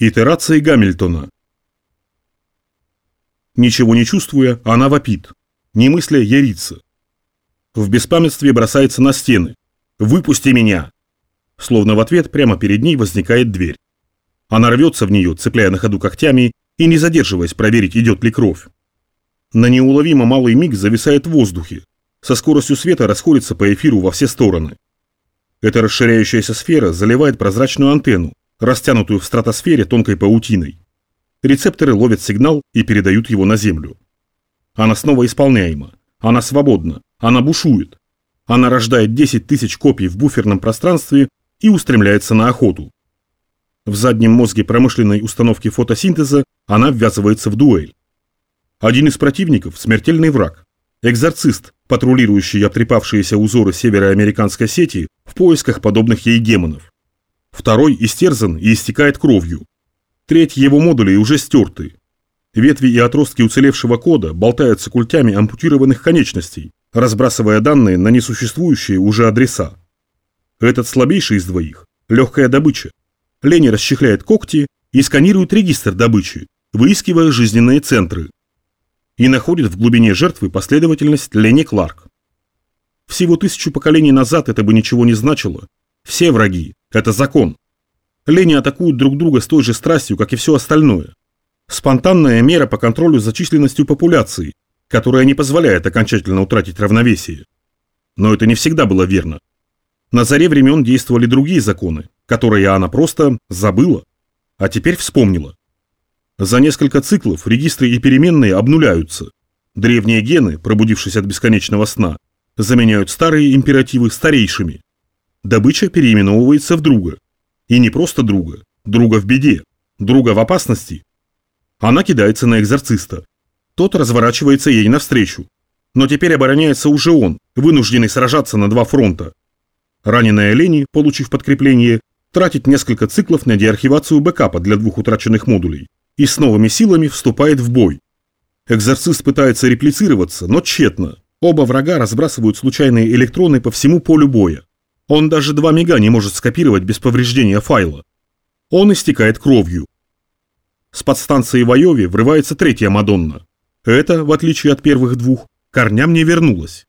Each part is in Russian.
Итерации Гамильтона. Ничего не чувствуя, она вопит. Не мысля, ярится. В беспамятстве бросается на стены. «Выпусти меня!» Словно в ответ прямо перед ней возникает дверь. Она рвется в нее, цепляя на ходу когтями и не задерживаясь проверить, идет ли кровь. На неуловимо малый миг зависает в воздухе. Со скоростью света расходится по эфиру во все стороны. Эта расширяющаяся сфера заливает прозрачную антенну, растянутую в стратосфере тонкой паутиной. Рецепторы ловят сигнал и передают его на Землю. Она снова исполняема. Она свободна. Она бушует. Она рождает 10 тысяч копий в буферном пространстве и устремляется на охоту. В заднем мозге промышленной установки фотосинтеза она ввязывается в дуэль. Один из противников – смертельный враг. Экзорцист, патрулирующий обтрепавшиеся узоры североамериканской сети в поисках подобных ей демонов. Второй истерзан и истекает кровью. Треть его модулей уже стерты. Ветви и отростки уцелевшего кода болтаются культями ампутированных конечностей, разбрасывая данные на несуществующие уже адреса. Этот слабейший из двоих – легкая добыча. Лени расчехляет когти и сканирует регистр добычи, выискивая жизненные центры. И находит в глубине жертвы последовательность Лени Кларк. Всего тысячу поколений назад это бы ничего не значило. Все враги – это закон. Лени атакуют друг друга с той же страстью, как и все остальное. Спонтанная мера по контролю за численностью популяции, которая не позволяет окончательно утратить равновесие. Но это не всегда было верно. На заре времен действовали другие законы, которые она просто забыла, а теперь вспомнила. За несколько циклов регистры и переменные обнуляются. Древние гены, пробудившись от бесконечного сна, заменяют старые императивы старейшими. Добыча переименовывается в друга. И не просто друга, друга в беде, друга в опасности. Она кидается на экзорциста. Тот разворачивается ей навстречу. Но теперь обороняется уже он, вынужденный сражаться на два фронта. Раненая Лени, получив подкрепление, тратит несколько циклов на деархивацию бэкапа для двух утраченных модулей и с новыми силами вступает в бой. Экзорцист пытается реплицироваться, но тщетно. Оба врага разбрасывают случайные электроны по всему полю боя. Он даже два мега не может скопировать без повреждения файла. Он истекает кровью. С подстанции в врывается третья Мадонна. Это, в отличие от первых двух, корням не вернулась.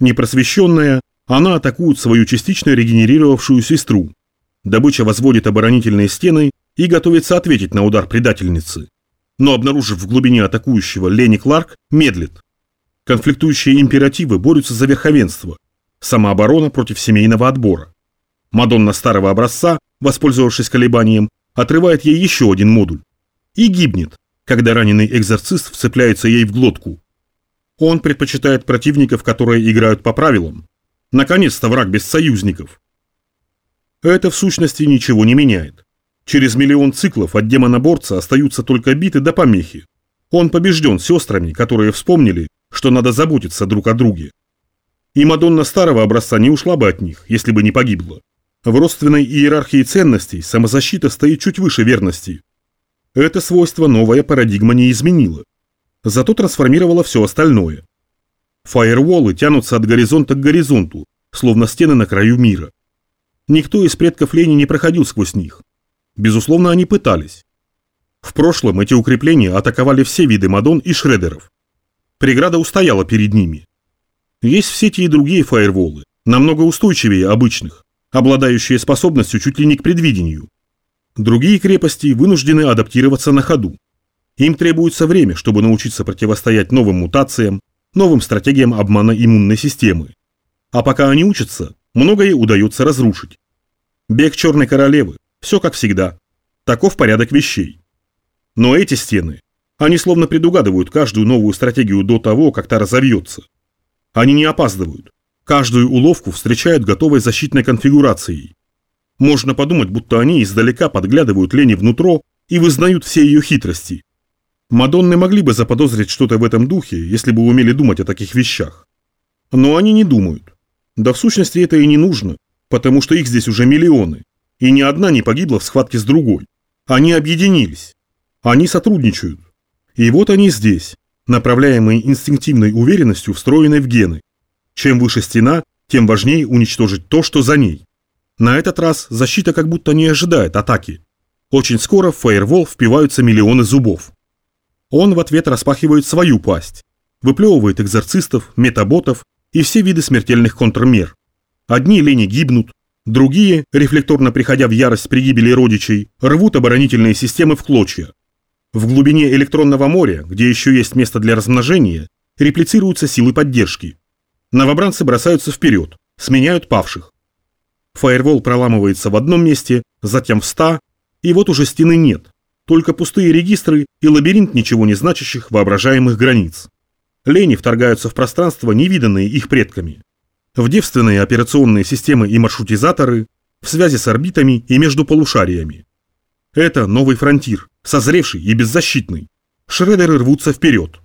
Непросвещенная, она атакует свою частично регенерировавшую сестру. Добыча возводит оборонительные стены и готовится ответить на удар предательницы. Но обнаружив в глубине атакующего Лени Кларк, медлит. Конфликтующие императивы борются за верховенство. Самооборона против семейного отбора. Мадонна старого образца, воспользовавшись колебанием, отрывает ей еще один модуль. И гибнет, когда раненый экзорцист вцепляется ей в глотку. Он предпочитает противников, которые играют по правилам. Наконец-то враг без союзников. Это в сущности ничего не меняет. Через миллион циклов от демоноборца остаются только биты до помехи. Он побежден сестрами, которые вспомнили, что надо заботиться друг о друге. И Мадонна старого образца не ушла бы от них, если бы не погибла. В родственной иерархии ценностей самозащита стоит чуть выше верности. Это свойство новая парадигма не изменила. Зато трансформировала все остальное. Фаерволы тянутся от горизонта к горизонту, словно стены на краю мира. Никто из предков Лени не проходил сквозь них. Безусловно, они пытались. В прошлом эти укрепления атаковали все виды Мадон и Шредеров. Преграда устояла перед ними. Есть в сети и другие фаерволы, намного устойчивее обычных, обладающие способностью чуть ли не к предвидению. Другие крепости вынуждены адаптироваться на ходу. Им требуется время, чтобы научиться противостоять новым мутациям, новым стратегиям обмана иммунной системы. А пока они учатся, многое удается разрушить. Бег Черной Королевы, все как всегда. Таков порядок вещей. Но эти стены, они словно предугадывают каждую новую стратегию до того, как та разовьется. Они не опаздывают. Каждую уловку встречают готовой защитной конфигурацией. Можно подумать, будто они издалека подглядывают Лене внутрь и вызнают все ее хитрости. Мадонны могли бы заподозрить что-то в этом духе, если бы умели думать о таких вещах. Но они не думают. Да в сущности это и не нужно, потому что их здесь уже миллионы, и ни одна не погибла в схватке с другой. Они объединились. Они сотрудничают. И вот они здесь, направляемые инстинктивной уверенностью, встроенной в гены. Чем выше стена, тем важнее уничтожить то, что за ней. На этот раз защита как будто не ожидает атаки. Очень скоро в фаервол впиваются миллионы зубов. Он в ответ распахивает свою пасть, выплевывает экзорцистов, метаботов и все виды смертельных контрмер. Одни лени гибнут, другие, рефлекторно приходя в ярость при гибели родичей, рвут оборонительные системы в клочья. В глубине электронного моря, где еще есть место для размножения, реплицируются силы поддержки. Новобранцы бросаются вперед, сменяют павших. Фаервол проламывается в одном месте, затем в ста, и вот уже стены нет, только пустые регистры и лабиринт ничего не значащих воображаемых границ. Лени вторгаются в пространство, невиданные их предками. В девственные операционные системы и маршрутизаторы, в связи с орбитами и между полушариями. Это новый фронтир, созревший и беззащитный. Шредеры рвутся вперед.